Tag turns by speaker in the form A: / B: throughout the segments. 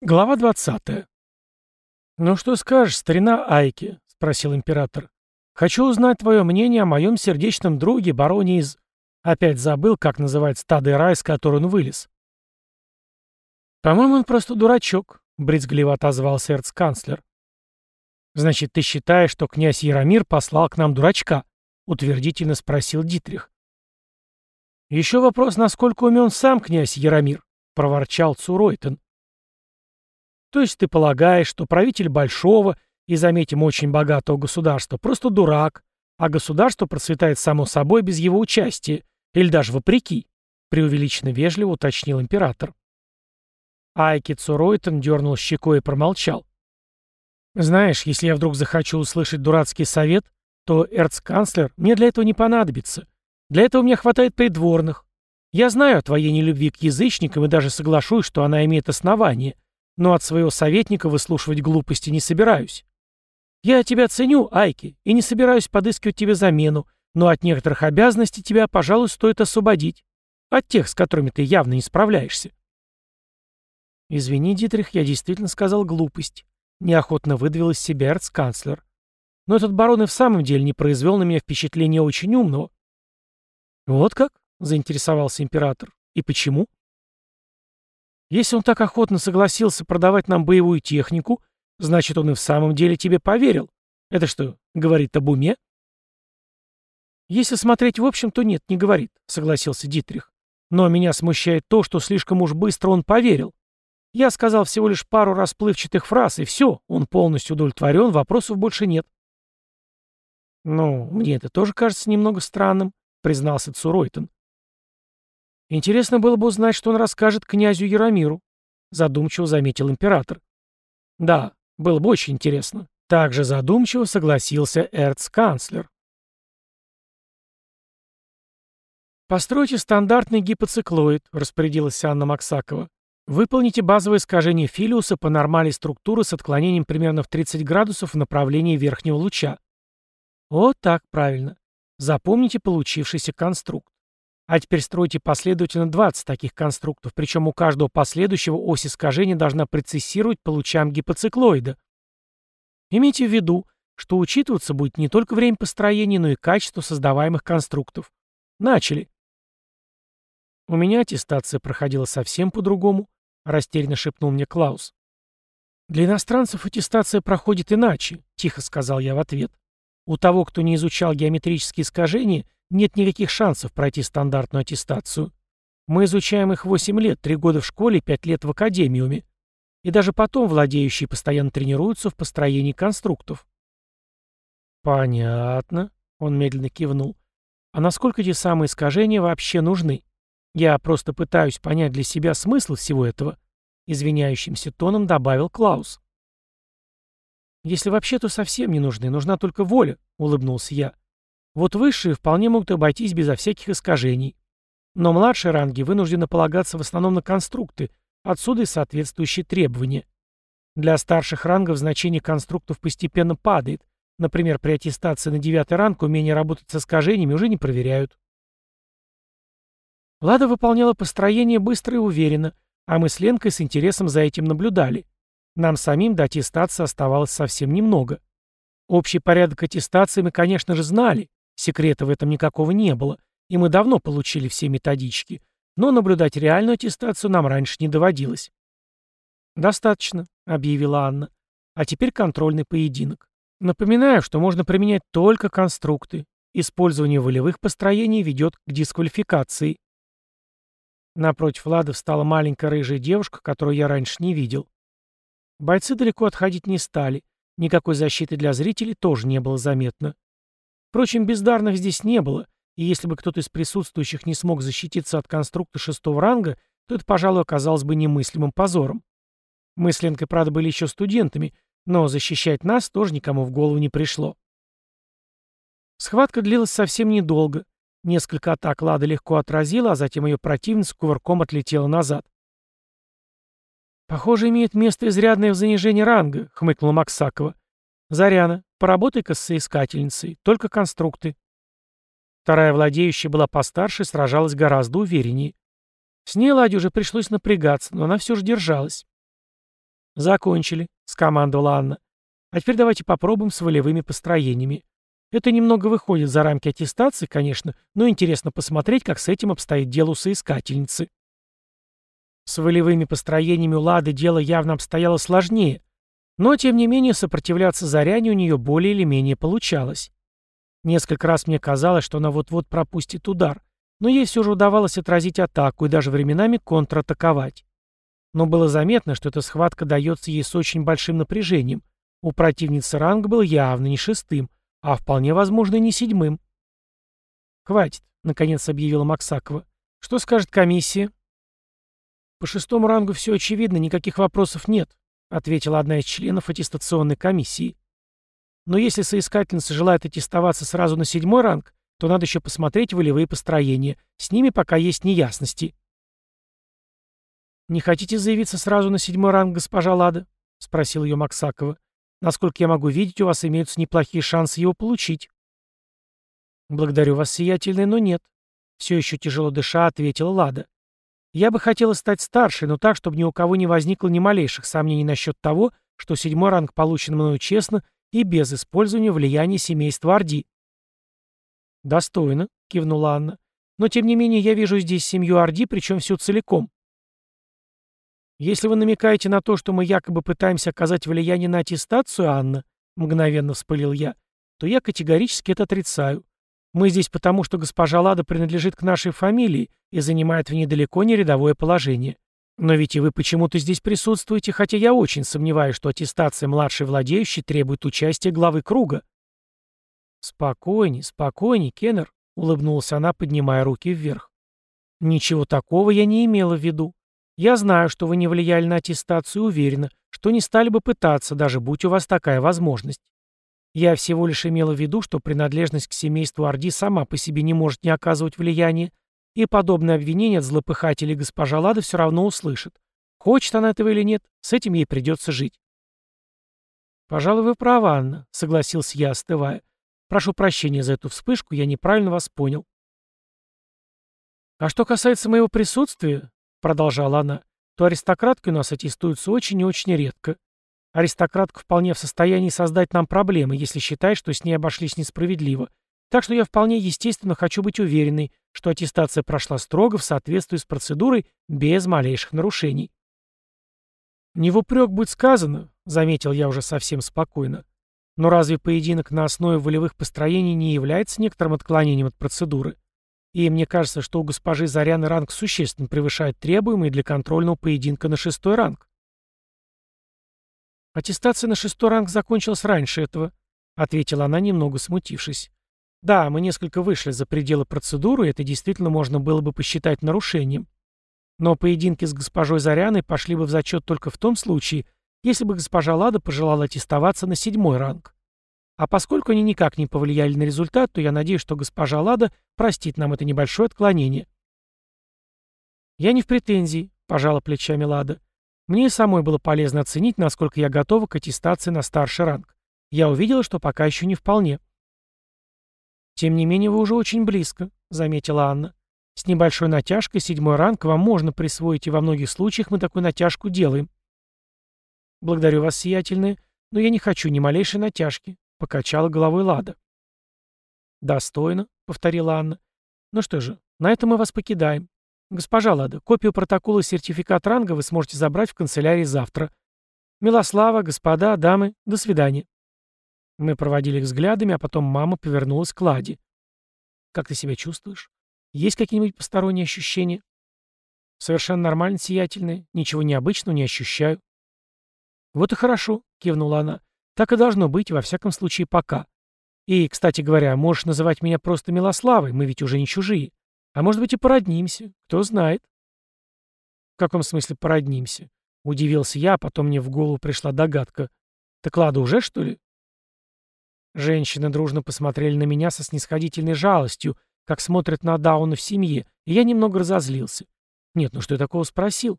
A: Глава 20. «Ну что скажешь, старина Айки?» — спросил император. «Хочу узнать твое мнение о моем сердечном друге, бароне из...» Опять забыл, как называется та дыра, из которой он вылез. «По-моему, он просто дурачок», — брезгливо отозвался эрцканцлер. «Значит, ты считаешь, что князь Яромир послал к нам дурачка?» — утвердительно спросил Дитрих. «Еще вопрос, насколько умен сам князь Яромир», — проворчал Цуройтен. То есть ты полагаешь, что правитель большого и, заметим, очень богатого государства просто дурак, а государство процветает само собой без его участия, или даже вопреки, преувеличенно вежливо уточнил император. Айки Цуройтен дернул щекой и промолчал. «Знаешь, если я вдруг захочу услышать дурацкий совет, то эрцканцлер мне для этого не понадобится. Для этого мне хватает придворных. Я знаю о твоей нелюбви к язычникам и даже соглашусь, что она имеет основание — но от своего советника выслушивать глупости не собираюсь. Я тебя ценю, Айки, и не собираюсь подыскивать тебе замену, но от некоторых обязанностей тебя, пожалуй, стоит освободить. От тех, с которыми ты явно не справляешься. Извини, Дитрих, я действительно сказал глупость. Неохотно выдавил из себя эрцканцлер. Но этот барон и в самом деле не произвел на меня впечатления очень умного. Вот как? Заинтересовался император. И почему? Если он так охотно согласился продавать нам боевую технику, значит, он и в самом деле тебе поверил. Это что, говорит об уме? Если смотреть в общем, то нет, не говорит, согласился Дитрих. Но меня смущает то, что слишком уж быстро он поверил. Я сказал всего лишь пару расплывчатых фраз, и все, он полностью удовлетворен, вопросов больше нет. «Ну, мне это тоже кажется немного странным», — признался Цуройтон. Интересно было бы узнать, что он расскажет князю Яромиру, задумчиво заметил император. Да, было бы очень интересно. Также задумчиво согласился эрцканцлер. «Постройте стандартный гипоциклоид», — распорядилась Анна Максакова. «Выполните базовое искажение Филиуса по нормали структуры с отклонением примерно в 30 градусов в направлении верхнего луча». Вот так, правильно. Запомните получившийся конструкт. А теперь стройте последовательно 20 таких конструктов, причем у каждого последующего ось искажения должна прецессировать по лучам гипоциклоида. Имейте в виду, что учитываться будет не только время построения, но и качество создаваемых конструктов. Начали. У меня аттестация проходила совсем по-другому, растерянно шепнул мне Клаус. Для иностранцев аттестация проходит иначе, тихо сказал я в ответ. У того, кто не изучал геометрические искажения, нет никаких шансов пройти стандартную аттестацию. Мы изучаем их 8 лет, 3 года в школе и 5 лет в академиуме. И даже потом владеющие постоянно тренируются в построении конструктов. «Понятно», — он медленно кивнул. «А насколько эти самые искажения вообще нужны? Я просто пытаюсь понять для себя смысл всего этого», — извиняющимся тоном добавил Клаус. «Если вообще, то совсем не нужны, нужна только воля», — улыбнулся я. Вот высшие вполне могут обойтись безо всяких искажений. Но младшие ранги вынуждены полагаться в основном на конструкты, отсюда и соответствующие требования. Для старших рангов значение конструктов постепенно падает. Например, при аттестации на девятый ранг умение работать с искажениями уже не проверяют. Лада выполняла построение быстро и уверенно, а мы с Ленкой с интересом за этим наблюдали. Нам самим до аттестации оставалось совсем немного. Общий порядок аттестации мы, конечно же, знали, Секрета в этом никакого не было, и мы давно получили все методички, но наблюдать реальную аттестацию нам раньше не доводилось. «Достаточно», — объявила Анна. «А теперь контрольный поединок. Напоминаю, что можно применять только конструкты. Использование волевых построений ведет к дисквалификации». Напротив Влада встала маленькая рыжая девушка, которую я раньше не видел. Бойцы далеко отходить не стали. Никакой защиты для зрителей тоже не было заметно. Впрочем, бездарных здесь не было, и если бы кто-то из присутствующих не смог защититься от конструкта шестого ранга, то это, пожалуй, оказалось бы немыслимым позором. Мы с Ленкой, правда, были еще студентами, но защищать нас тоже никому в голову не пришло. Схватка длилась совсем недолго. Несколько атак Лада легко отразила, а затем ее противница кувырком отлетела назад. «Похоже, имеет место изрядное занижение ранга», — хмыкнула Максакова. «Заряна, Поработай-ка с соискательницей, только конструкты. Вторая владеющая была постарше и сражалась гораздо увереннее. С ней Ладе уже пришлось напрягаться, но она все же держалась. «Закончили», — скомандовала Анна. «А теперь давайте попробуем с волевыми построениями. Это немного выходит за рамки аттестации, конечно, но интересно посмотреть, как с этим обстоит дело у соискательницы». С волевыми построениями у Лады дело явно обстояло сложнее, но, тем не менее, сопротивляться Заряне у нее более или менее получалось. Несколько раз мне казалось, что она вот-вот пропустит удар, но ей все же удавалось отразить атаку и даже временами контратаковать. Но было заметно, что эта схватка дается ей с очень большим напряжением. У противницы ранг был явно не шестым, а вполне возможно и не седьмым. «Хватит», — наконец объявила Максакова. «Что скажет комиссия?» «По шестому рангу все очевидно, никаких вопросов нет», — ответила одна из членов аттестационной комиссии. «Но если соискательница желает аттестоваться сразу на седьмой ранг, то надо еще посмотреть волевые построения. С ними пока есть неясности». «Не хотите заявиться сразу на седьмой ранг, госпожа Лада?» — спросил ее Максакова. «Насколько я могу видеть, у вас имеются неплохие шансы его получить». «Благодарю вас, сиятельный, но нет». Все еще тяжело дыша, ответила Лада. «Я бы хотела стать старшей, но так, чтобы ни у кого не возникло ни малейших сомнений насчет того, что седьмой ранг получен мною честно и без использования влияния семейства Орди». «Достойно», — кивнула Анна. «Но, тем не менее, я вижу здесь семью Орди, причем всю целиком. «Если вы намекаете на то, что мы якобы пытаемся оказать влияние на аттестацию, Анна», — мгновенно вспылил я, — то я категорически это отрицаю. Мы здесь потому, что госпожа Лада принадлежит к нашей фамилии и занимает в ней далеко не рядовое положение. Но ведь и вы почему-то здесь присутствуете, хотя я очень сомневаюсь, что аттестация младшей владеющей требует участия главы круга». «Спокойней, спокойней, Кеннер», — улыбнулась она, поднимая руки вверх. «Ничего такого я не имела в виду. Я знаю, что вы не влияли на аттестацию и уверена, что не стали бы пытаться, даже будь у вас такая возможность. Я всего лишь имела в виду, что принадлежность к семейству Орди сама по себе не может не оказывать влияния, и подобное обвинение от злопыхателей госпожа Лада все равно услышит. Хочет она этого или нет, с этим ей придется жить. «Пожалуй, вы правы, Анна», — согласился я, остывая. «Прошу прощения за эту вспышку, я неправильно вас понял». «А что касается моего присутствия, — продолжала она, — то аристократки у нас аттестуются очень и очень редко. Аристократка вполне в состоянии создать нам проблемы, если считает, что с ней обошлись несправедливо. Так что я вполне естественно хочу быть уверенной, что аттестация прошла строго в соответствии с процедурой без малейших нарушений. «Не в упрек будет сказано», — заметил я уже совсем спокойно. «Но разве поединок на основе волевых построений не является некоторым отклонением от процедуры?» И мне кажется, что у госпожи Заряны ранг существенно превышает требуемый для контрольного поединка на шестой ранг. «Аттестация на шестой ранг закончилась раньше этого», — ответила она, немного смутившись. «Да, мы несколько вышли за пределы процедуры, и это действительно можно было бы посчитать нарушением. Но поединки с госпожой Заряной пошли бы в зачет только в том случае, если бы госпожа Лада пожелала аттестоваться на седьмой ранг. А поскольку они никак не повлияли на результат, то я надеюсь, что госпожа Лада простит нам это небольшое отклонение. «Я не в претензии», — пожала плечами Лада. «Мне и самой было полезно оценить, насколько я готова к аттестации на старший ранг. Я увидела, что пока еще не вполне». «Тем не менее, вы уже очень близко», — заметила Анна. «С небольшой натяжкой седьмой ранг вам можно присвоить, и во многих случаях мы такую натяжку делаем». «Благодарю вас, сиятельные, но я не хочу ни малейшей натяжки. — покачала головой Лада. «Достойно», — повторила Анна. «Ну что же, на этом мы вас покидаем. Госпожа Лада, копию протокола и сертификат ранга вы сможете забрать в канцелярии завтра. Милослава, господа, дамы, до свидания». Мы проводили их взглядами, а потом мама повернулась к Ладе. «Как ты себя чувствуешь? Есть какие-нибудь посторонние ощущения?» «Совершенно нормально, сиятельные. Ничего необычного не ощущаю». «Вот и хорошо», — кивнула она. Так и должно быть, во всяком случае, пока. И, кстати говоря, можешь называть меня просто Милославой, мы ведь уже не чужие. А может быть и породнимся, кто знает. В каком смысле породнимся? Удивился я, а потом мне в голову пришла догадка. Так Лада уже, что ли? Женщины дружно посмотрели на меня со снисходительной жалостью, как смотрят на Дауна в семье, и я немного разозлился. Нет, ну что я такого спросил?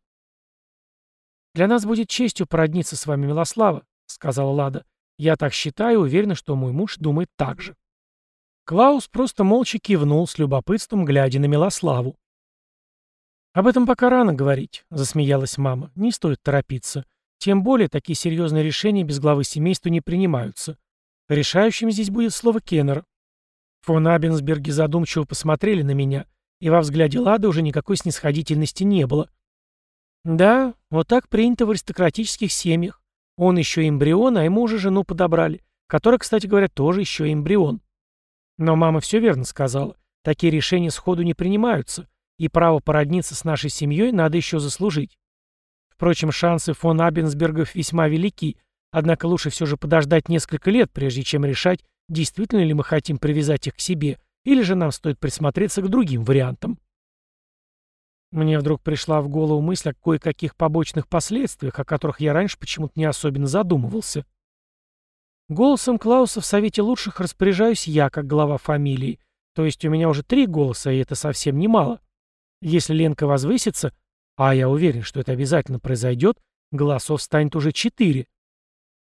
A: Для нас будет честью породниться с вами, Милослава, — сказала Лада. «Я так считаю уверена, что мой муж думает так же». Клаус просто молча кивнул с любопытством, глядя на Милославу. «Об этом пока рано говорить», — засмеялась мама. «Не стоит торопиться. Тем более, такие серьезные решения без главы семейства не принимаются. Решающим здесь будет слово Кеннер. Фон Абенсберги задумчиво посмотрели на меня, и во взгляде Лады уже никакой снисходительности не было. Да, вот так принято в аристократических семьях. Он еще эмбрион, а ему уже жену подобрали, которая, кстати говоря, тоже еще эмбрион. Но мама все верно сказала. Такие решения сходу не принимаются, и право породниться с нашей семьей надо еще заслужить. Впрочем, шансы фон Абенсбергов весьма велики, однако лучше все же подождать несколько лет, прежде чем решать, действительно ли мы хотим привязать их к себе, или же нам стоит присмотреться к другим вариантам. Мне вдруг пришла в голову мысль о кое-каких побочных последствиях, о которых я раньше почему-то не особенно задумывался. Голосом Клауса в Совете Лучших распоряжаюсь я, как глава фамилии, то есть у меня уже три голоса, и это совсем немало. Если Ленка возвысится, а я уверен, что это обязательно произойдет, голосов станет уже четыре.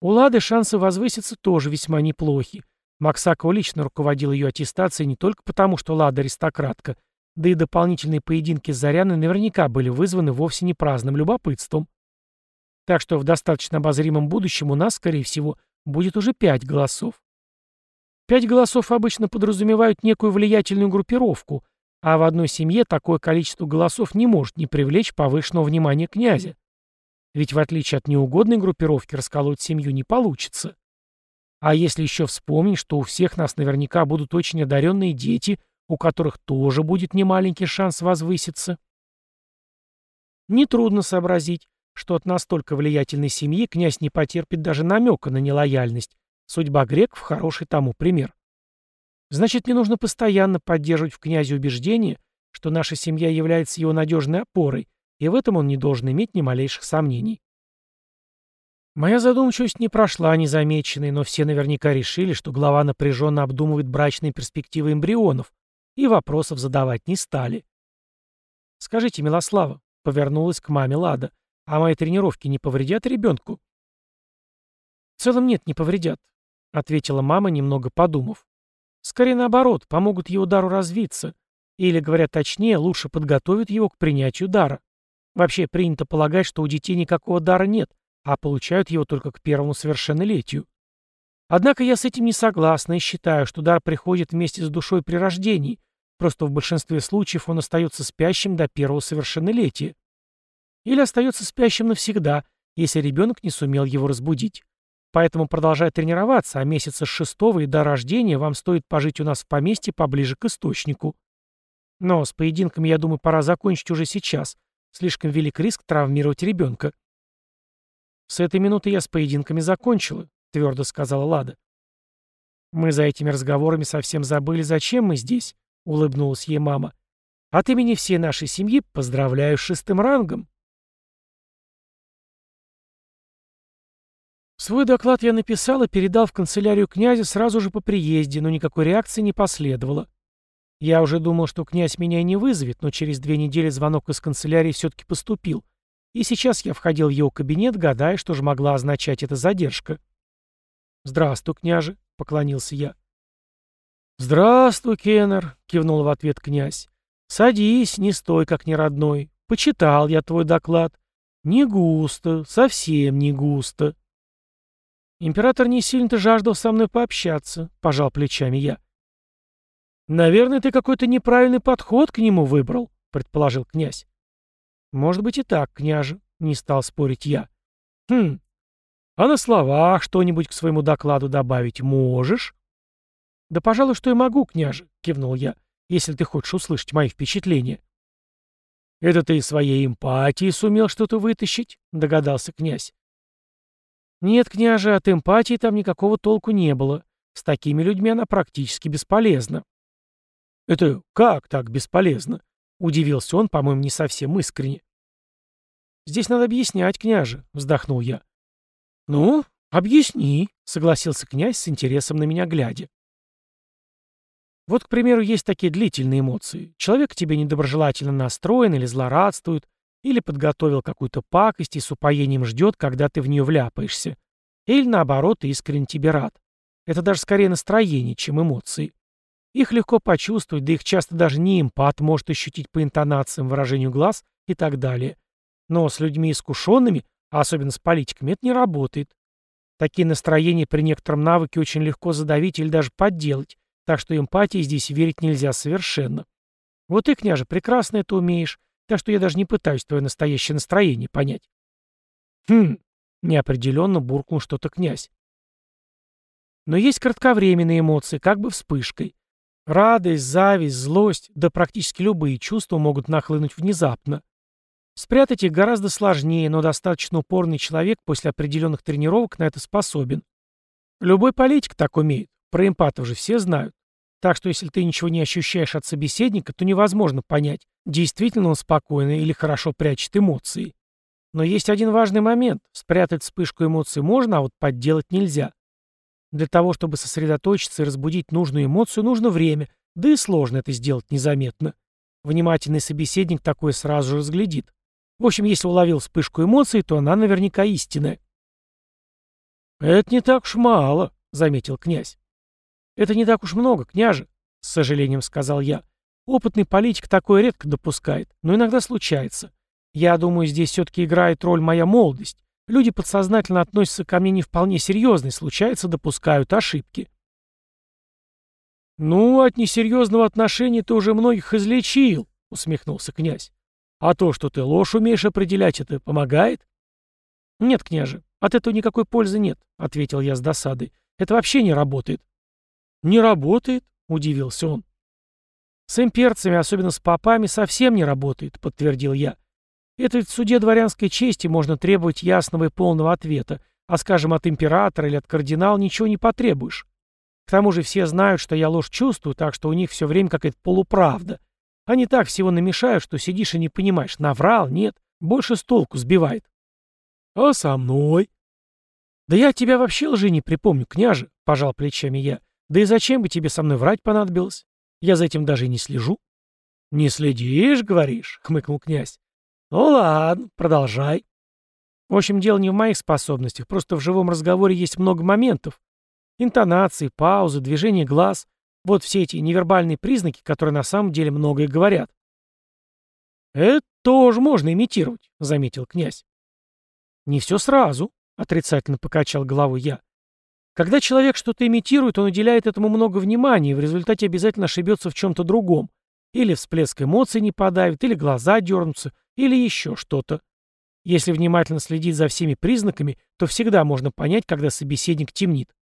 A: У Лады шансы возвыситься тоже весьма неплохи. Максакова лично руководил ее аттестацией не только потому, что Лада аристократка, да и дополнительные поединки с Заряной наверняка были вызваны вовсе не праздным любопытством. Так что в достаточно обозримом будущем у нас, скорее всего, будет уже пять голосов. Пять голосов обычно подразумевают некую влиятельную группировку, а в одной семье такое количество голосов не может не привлечь повышенного внимания князя. Ведь в отличие от неугодной группировки расколоть семью не получится. А если еще вспомнить, что у всех нас наверняка будут очень одаренные дети, у которых тоже будет немаленький шанс возвыситься. Нетрудно сообразить, что от настолько влиятельной семьи князь не потерпит даже намека на нелояльность. Судьба греков – хороший тому пример. Значит, мне нужно постоянно поддерживать в князе убеждение, что наша семья является его надежной опорой, и в этом он не должен иметь ни малейших сомнений. Моя задумчивость не прошла незамеченной, но все наверняка решили, что глава напряженно обдумывает брачные перспективы эмбрионов, и вопросов задавать не стали. «Скажите, Милослава», — повернулась к маме Лада, «а мои тренировки не повредят ребенку?» «В целом нет, не повредят», — ответила мама, немного подумав. Скорее наоборот, помогут его дару развиться. Или, говоря точнее, лучше подготовят его к принятию дара. Вообще принято полагать, что у детей никакого дара нет, а получают его только к первому совершеннолетию. Однако я с этим не согласна и считаю, что дар приходит вместе с душой при рождении, просто в большинстве случаев он остается спящим до первого совершеннолетия. Или остается спящим навсегда, если ребенок не сумел его разбудить. Поэтому продолжай тренироваться, а месяца с шестого и до рождения вам стоит пожить у нас в поместье поближе к источнику. Но с поединками, я думаю, пора закончить уже сейчас. Слишком велик риск травмировать ребенка. С этой минуты я с поединками закончила, твердо сказала Лада. Мы за этими разговорами совсем забыли, зачем мы здесь, улыбнулась ей мама. От имени всей нашей семьи поздравляю с шестым рангом. Свой доклад я написал и передал в канцелярию князя сразу же по приезде, но никакой реакции не последовало. Я уже думал, что князь меня не вызовет, но через две недели звонок из канцелярии все-таки поступил. И сейчас я входил в его кабинет, гадая, что же могла означать эта задержка. «Здравствуй, княже», — поклонился я. «Здравствуй, Кеннер», — кивнул в ответ князь. «Садись, не стой, как неродной. Почитал я твой доклад. Не густо, совсем не густо. Император не сильно-то жаждал со мной пообщаться, пожал плечами я. Наверное, ты какой-то неправильный подход к нему выбрал, предположил князь. Может быть и так, княже, не стал спорить я. Хм, а на словах что-нибудь к своему докладу добавить можешь? Да, пожалуй, что и могу, княже, кивнул я, если ты хочешь услышать мои впечатления. Это ты своей эмпатии сумел что-то вытащить, догадался князь. Нет, княже, от эмпатии там никакого толку не было. С такими людьми она практически бесполезна. Это как так бесполезно? Удивился он, по-моему, не совсем искренне. Здесь надо объяснять, княже, вздохнул я. Ну, объясни, согласился князь с интересом на меня глядя. Вот, к примеру, есть такие длительные эмоции. Человек к тебе недоброжелательно настроен или злорадствует, или подготовил какую-то пакость и с упоением ждет, когда ты в нее вляпаешься. Или наоборот, искренне тебе рад. Это даже скорее настроение, чем эмоции. Их легко почувствовать, да их часто даже не эмпат может ощутить по интонациям, выражению глаз и так далее. Но с людьми искушенными, а особенно с политиками, это не работает. Такие настроения при некотором навыке очень легко задавить или даже подделать, так что эмпатии здесь верить нельзя совершенно. Вот ты, княже, прекрасно это умеешь, так что я даже не пытаюсь твое настоящее настроение понять. Хм, неопределенно буркнул что-то князь. Но есть кратковременные эмоции, как бы вспышкой. Радость, зависть, злость, да практически любые чувства могут нахлынуть внезапно. Спрятать их гораздо сложнее, но достаточно упорный человек после определенных тренировок на это способен. Любой политик так умеет, про эмпатов же все знают. Так что если ты ничего не ощущаешь от собеседника, то невозможно понять, действительно он спокойный или хорошо прячет эмоции. Но есть один важный момент. Спрятать вспышку эмоций можно, а вот подделать нельзя. Для того, чтобы сосредоточиться и разбудить нужную эмоцию, нужно время, да и сложно это сделать незаметно. Внимательный собеседник такое сразу же разглядит. В общем, если уловил вспышку эмоций, то она наверняка истинная. «Это не так уж мало», — заметил князь. «Это не так уж много, княже», — с сожалением сказал я. «Опытный политик такое редко допускает, но иногда случается. Я думаю, здесь все-таки играет роль моя молодость. Люди подсознательно относятся ко мне не вполне серьезно и, случается, допускают ошибки. «Ну, от несерьезного отношения ты уже многих излечил», — усмехнулся князь. «А то, что ты ложь умеешь определять, это помогает?» «Нет, княже, от этого никакой пользы нет», — ответил я с досадой. «Это вообще не работает». «Не работает?» — удивился он. «С имперцами, особенно с попами, совсем не работает», — подтвердил я. Это ведь в суде дворянской чести можно требовать ясного и полного ответа, а, скажем, от императора или от кардинала ничего не потребуешь. К тому же все знают, что я ложь чувствую, так что у них все время какая-то полуправда. Они так всего намешают, что сидишь и не понимаешь, наврал, нет, больше с толку сбивает. А со мной? Да я тебя вообще лжи не припомню, княже, пожал плечами я. Да и зачем бы тебе со мной врать понадобилось? Я за этим даже и не слежу. Не следишь, говоришь, хмыкнул князь. «Ну ладно, продолжай». В общем, дело не в моих способностях, просто в живом разговоре есть много моментов. Интонации, паузы, движение глаз. Вот все эти невербальные признаки, которые на самом деле многое говорят. «Это тоже можно имитировать», — заметил князь. «Не все сразу», — отрицательно покачал головой я. «Когда человек что-то имитирует, он уделяет этому много внимания и в результате обязательно ошибется в чем-то другом. Или всплеск эмоций не подавит, или глаза дернутся, или еще что-то. Если внимательно следить за всеми признаками, то всегда можно понять, когда собеседник темнит.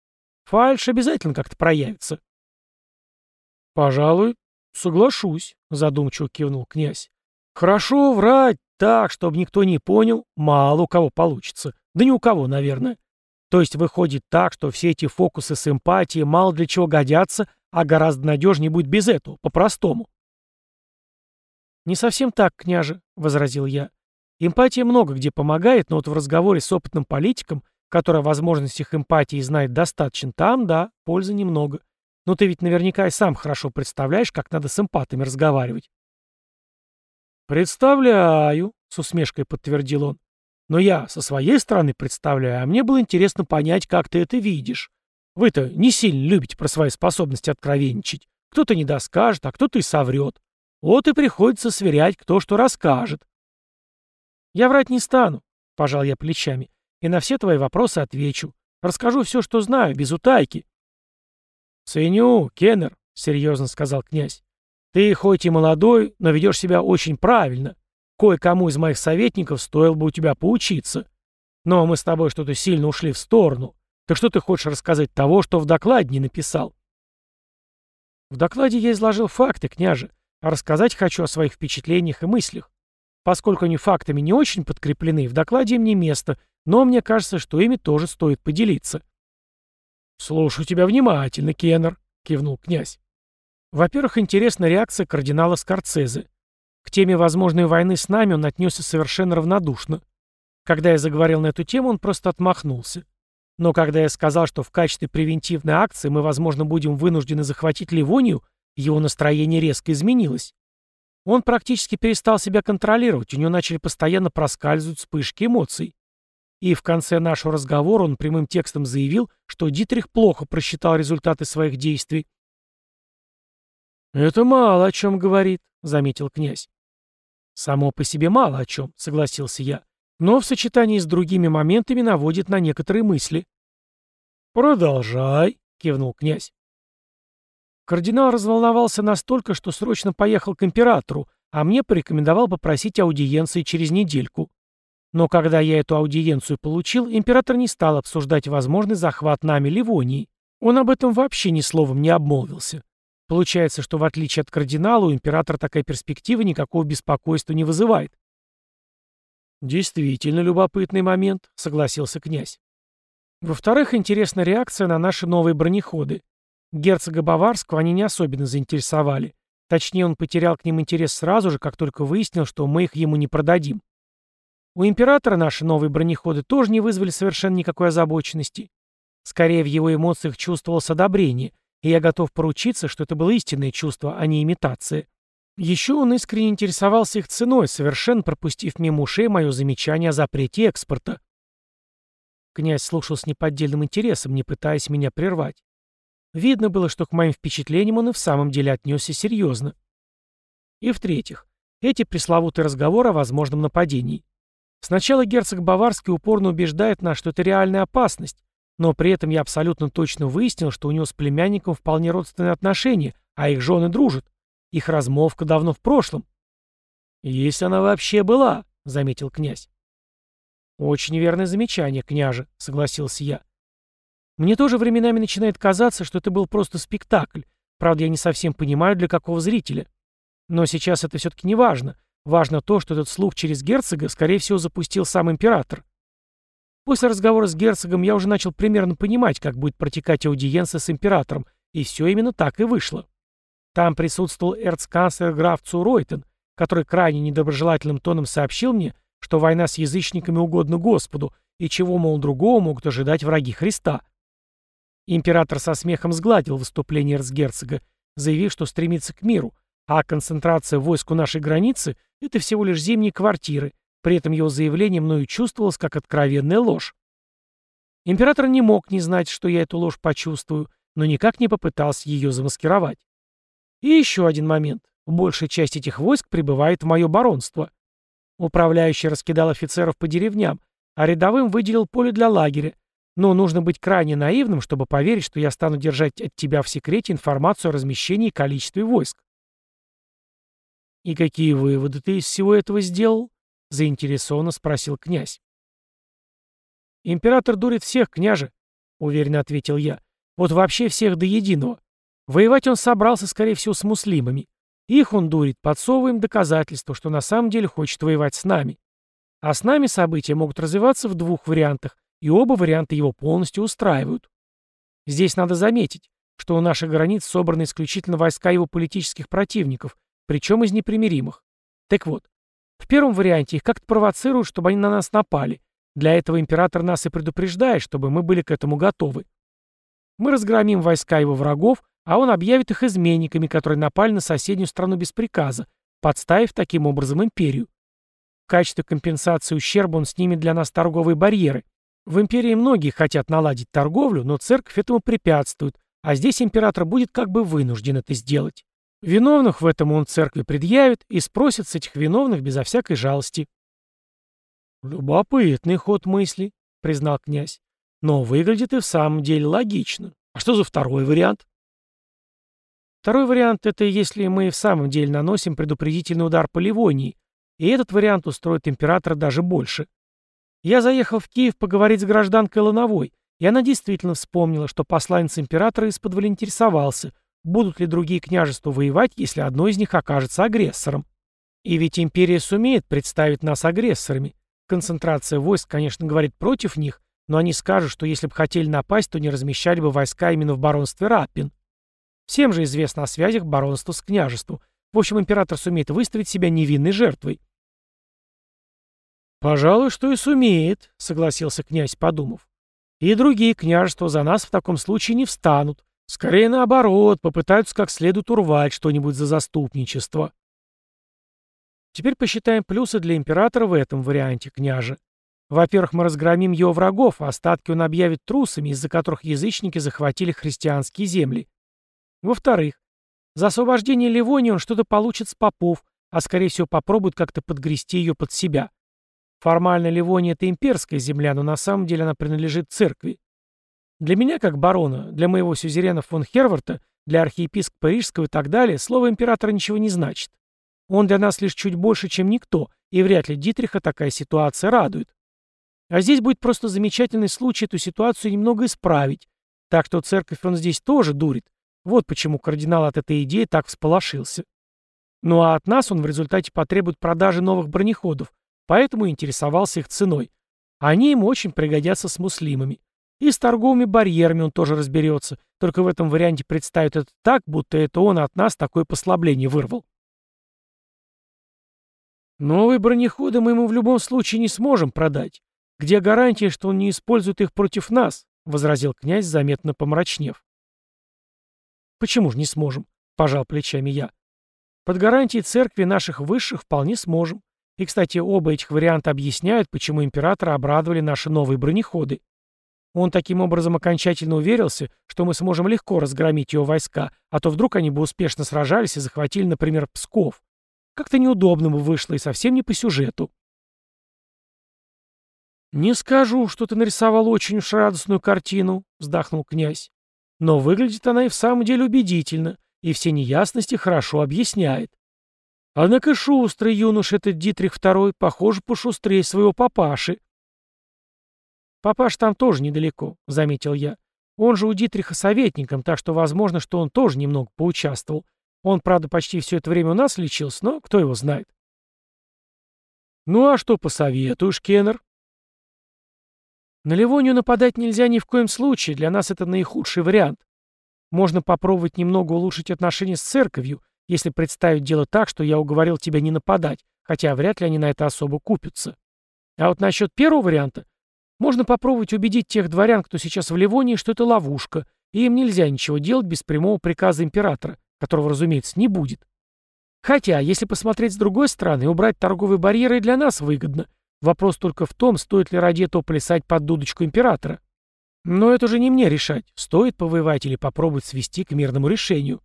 A: Фальш обязательно как-то проявится. «Пожалуй, соглашусь», — задумчиво кивнул князь. «Хорошо врать так, чтобы никто не понял, мало у кого получится. Да ни у кого, наверное. То есть выходит так, что все эти фокусы с эмпатией мало для чего годятся, а гораздо надежнее будет без этого, по-простому. «Не совсем так, княже», — возразил я. «Эмпатия много где помогает, но вот в разговоре с опытным политиком, который о возможностях эмпатии знает достаточно, там, да, пользы немного. Но ты ведь наверняка и сам хорошо представляешь, как надо с эмпатами разговаривать». «Представляю», — с усмешкой подтвердил он. «Но я со своей стороны представляю, а мне было интересно понять, как ты это видишь. Вы-то не сильно любите про свои способности откровенничать. Кто-то не доскажет, а кто-то и соврет. Вот и приходится сверять, кто что расскажет. Я врать не стану, пожал я плечами, и на все твои вопросы отвечу. Расскажу все, что знаю, без утайки. Ценю, Кеннер, серьезно сказал князь. Ты хоть и молодой, но ведешь себя очень правильно. Кое-кому из моих советников стоило бы у тебя поучиться. Но мы с тобой что-то сильно ушли в сторону. Так что ты хочешь рассказать того, что в докладе не написал? В докладе я изложил факты, княже. А рассказать хочу о своих впечатлениях и мыслях. Поскольку они фактами не очень подкреплены, в докладе им не место, но мне кажется, что ими тоже стоит поделиться. «Слушаю тебя внимательно, Кеннер», — кивнул князь. Во-первых, интересна реакция кардинала Скорцезе. К теме возможной войны с нами он отнесся совершенно равнодушно. Когда я заговорил на эту тему, он просто отмахнулся. Но когда я сказал, что в качестве превентивной акции мы, возможно, будем вынуждены захватить Ливонию, его настроение резко изменилось. Он практически перестал себя контролировать, у него начали постоянно проскальзывать вспышки эмоций. И в конце нашего разговора он прямым текстом заявил, что Дитрих плохо просчитал результаты своих действий. «Это мало о чем говорит», — заметил князь. «Само по себе мало о чем», — согласился я. но в сочетании с другими моментами наводит на некоторые мысли. «Продолжай», — кивнул князь. Кардинал разволновался настолько, что срочно поехал к императору, а мне порекомендовал попросить аудиенции через недельку. Но когда я эту аудиенцию получил, император не стал обсуждать возможный захват нами Ливонии. Он об этом вообще ни словом не обмолвился. Получается, что в отличие от кардинала, у императора такая перспектива никакого беспокойства не вызывает. «Действительно любопытный момент», — согласился князь. Во-вторых, интересна реакция на наши новые бронеходы. Герцога Баварского они не особенно заинтересовали. Точнее, он потерял к ним интерес сразу же, как только выяснил, что мы их ему не продадим. У императора наши новые бронеходы тоже не вызвали совершенно никакой озабоченности. Скорее, в его эмоциях чувствовалось одобрение, и я готов поручиться, что это было истинное чувство, а не имитация. Еще он искренне интересовался их ценой, совершенно пропустив мимо ушей мое замечание о запрете экспорта. Князь слушал с неподдельным интересом, не пытаясь меня прервать. Видно было, что к моим впечатлениям он и в самом деле отнесся серьезно. И в-третьих, эти пресловутые разговоры о возможном нападении. Сначала герцог Баварский упорно убеждает нас, что это реальная опасность, но при этом я абсолютно точно выяснил, что у него с племянником вполне родственные отношения, а их жены дружат. Их размолвка давно в прошлом. «Если она вообще была», — заметил князь. «Очень верное замечание, княже», — согласился я. «Мне тоже временами начинает казаться, что это был просто спектакль. Правда, я не совсем понимаю, для какого зрителя. Но сейчас это все-таки не важно. Важно то, что этот слух через герцога, скорее всего, запустил сам император. После разговора с герцогом я уже начал примерно понимать, как будет протекать аудиенция с императором, и все именно так и вышло. Там присутствовал эрцканцлер граф Цуройтен, который крайне недоброжелательным тоном сообщил мне, что война с язычниками угодна Господу, и чего, мол, другого могут ожидать враги Христа. Император со смехом сгладил выступление эрцгерцога, заявив, что стремится к миру, а концентрация войск у нашей границы – это всего лишь зимние квартиры, при этом его заявление мною чувствовалось как откровенная ложь. Император не мог не знать, что я эту ложь почувствую, но никак не попытался ее замаскировать. И еще один момент. Большая часть этих войск прибывает в мое баронство. Управляющий раскидал офицеров по деревням, а рядовым выделил поле для лагеря. Но нужно быть крайне наивным, чтобы поверить, что я стану держать от тебя в секрете информацию о размещении и количестве войск. «И какие выводы ты из всего этого сделал?» — заинтересованно спросил князь. «Император дурит всех, княже», — уверенно ответил я. «Вот вообще всех до единого. Воевать он собрался, скорее всего, с муслимами. Их он дурит, подсовывая им доказательства, что на самом деле хочет воевать с нами. А с нами события могут развиваться в двух вариантах, и оба варианта его полностью устраивают. Здесь надо заметить, что у наших границ собраны исключительно войска его политических противников, причем из непримиримых. Так вот, в первом варианте их как-то провоцируют, чтобы они на нас напали. Для этого император нас и предупреждает, чтобы мы были к этому готовы. Мы разгромим войска его врагов, а он объявит их изменниками, которые напали на соседнюю страну без приказа, подставив таким образом империю. В качестве компенсации ущерба он снимет для нас торговые барьеры. В империи многие хотят наладить торговлю, но церковь этому препятствует, а здесь император будет как бы вынужден это сделать. Виновных в этом он церкви предъявит и спросит с этих виновных безо всякой жалости. «Любопытный ход мысли», — признал князь. «Но выглядит и в самом деле логично. А что за второй вариант?» Второй вариант — это если мы в самом деле наносим предупредительный удар по Ливонии, и этот вариант устроит императора даже больше. Я заехал в Киев поговорить с гражданкой Лановой, и она действительно вспомнила, что посланец императора из-под интересовался, Будут ли другие княжества воевать, если одно из них окажется агрессором? И ведь империя сумеет представить нас агрессорами. Концентрация войск, конечно, говорит против них, но они скажут, что если бы хотели напасть, то не размещали бы войска именно в баронстве Раппин. Всем же известно о связях баронства с княжеством. В общем, император сумеет выставить себя невинной жертвой. «Пожалуй, что и сумеет», — согласился князь, подумав. «И другие княжества за нас в таком случае не встанут. Скорее наоборот, попытаются как следует урвать что-нибудь за заступничество. Теперь посчитаем плюсы для императора в этом варианте, княже. Во-первых, мы разгромим его врагов, а остатки он объявит трусами, из-за которых язычники захватили христианские земли. Во-вторых, за освобождение Ливонии он что-то получит с попов, а скорее всего попробует как-то подгрести ее под себя. Формально Ливония — это имперская земля, но на самом деле она принадлежит церкви. Для меня, как барона, для моего сюзерена фон Херварта, для архиепископа Парижского и так далее, слово императора ничего не значит. Он для нас лишь чуть больше, чем никто, и вряд ли Дитриха такая ситуация радует. А здесь будет просто замечательный случай эту ситуацию немного исправить. Так что церковь он здесь тоже дурит. Вот почему кардинал от этой идеи так всполошился. Ну а от нас он в результате потребует продажи новых бронеходов, поэтому интересовался их ценой. Они ему очень пригодятся с муслимами. И с торговыми барьерами он тоже разберется, только в этом варианте представит это так, будто это он от нас такое послабление вырвал. Новые бронеходы мы ему в любом случае не сможем продать. Где гарантия, что он не использует их против нас? — возразил князь, заметно помрачнев. «Почему же не сможем?» — пожал плечами я. «Под гарантией церкви наших высших вполне сможем. И, кстати, оба этих варианта объясняют, почему императора обрадовали наши новые бронеходы. Он таким образом окончательно уверился, что мы сможем легко разгромить его войска, а то вдруг они бы успешно сражались и захватили, например, Псков. Как-то неудобно бы вышло и совсем не по сюжету. «Не скажу, что ты нарисовал очень уж радостную картину», — вздохнул князь. «Но выглядит она и в самом деле убедительно, и все неясности хорошо объясняет. Однако шустрый юнош этот Дитрих II, похоже, пошустрее своего папаши». «Папаш там тоже недалеко», — заметил я. «Он же у Дитриха советником, так что возможно, что он тоже немного поучаствовал. Он, правда, почти все это время у нас лечился, но кто его знает». «Ну а что посоветуешь, Кеннер?» На Ливонию нападать нельзя ни в коем случае, для нас это наихудший вариант. Можно попробовать немного улучшить отношения с церковью, если представить дело так, что я уговорил тебя не нападать, хотя вряд ли они на это особо купятся. А вот насчет первого варианта, можно попробовать убедить тех дворян, кто сейчас в Ливонии, что это ловушка, и им нельзя ничего делать без прямого приказа императора, которого, разумеется, не будет. Хотя, если посмотреть с другой стороны, убрать торговые барьеры для нас выгодно – Вопрос только в том, стоит ли ради этого плясать под дудочку императора. Но это же не мне решать, стоит повоевать или попробовать свести к мирному решению.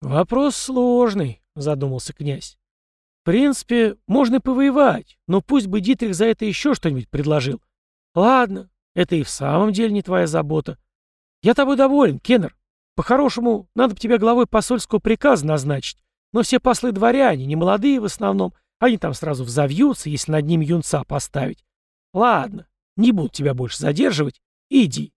A: «Вопрос сложный», — задумался князь. «В принципе, можно и повоевать, но пусть бы Дитрих за это еще что-нибудь предложил. Ладно, это и в самом деле не твоя забота. Я тобой доволен, Кеннер. По-хорошему, надо бы тебя главой посольского приказа назначить, но все послы дворяне, не молодые в основном, они там сразу взовьются, если над ним юнца поставить. Ладно, не буду тебя больше задерживать. Иди.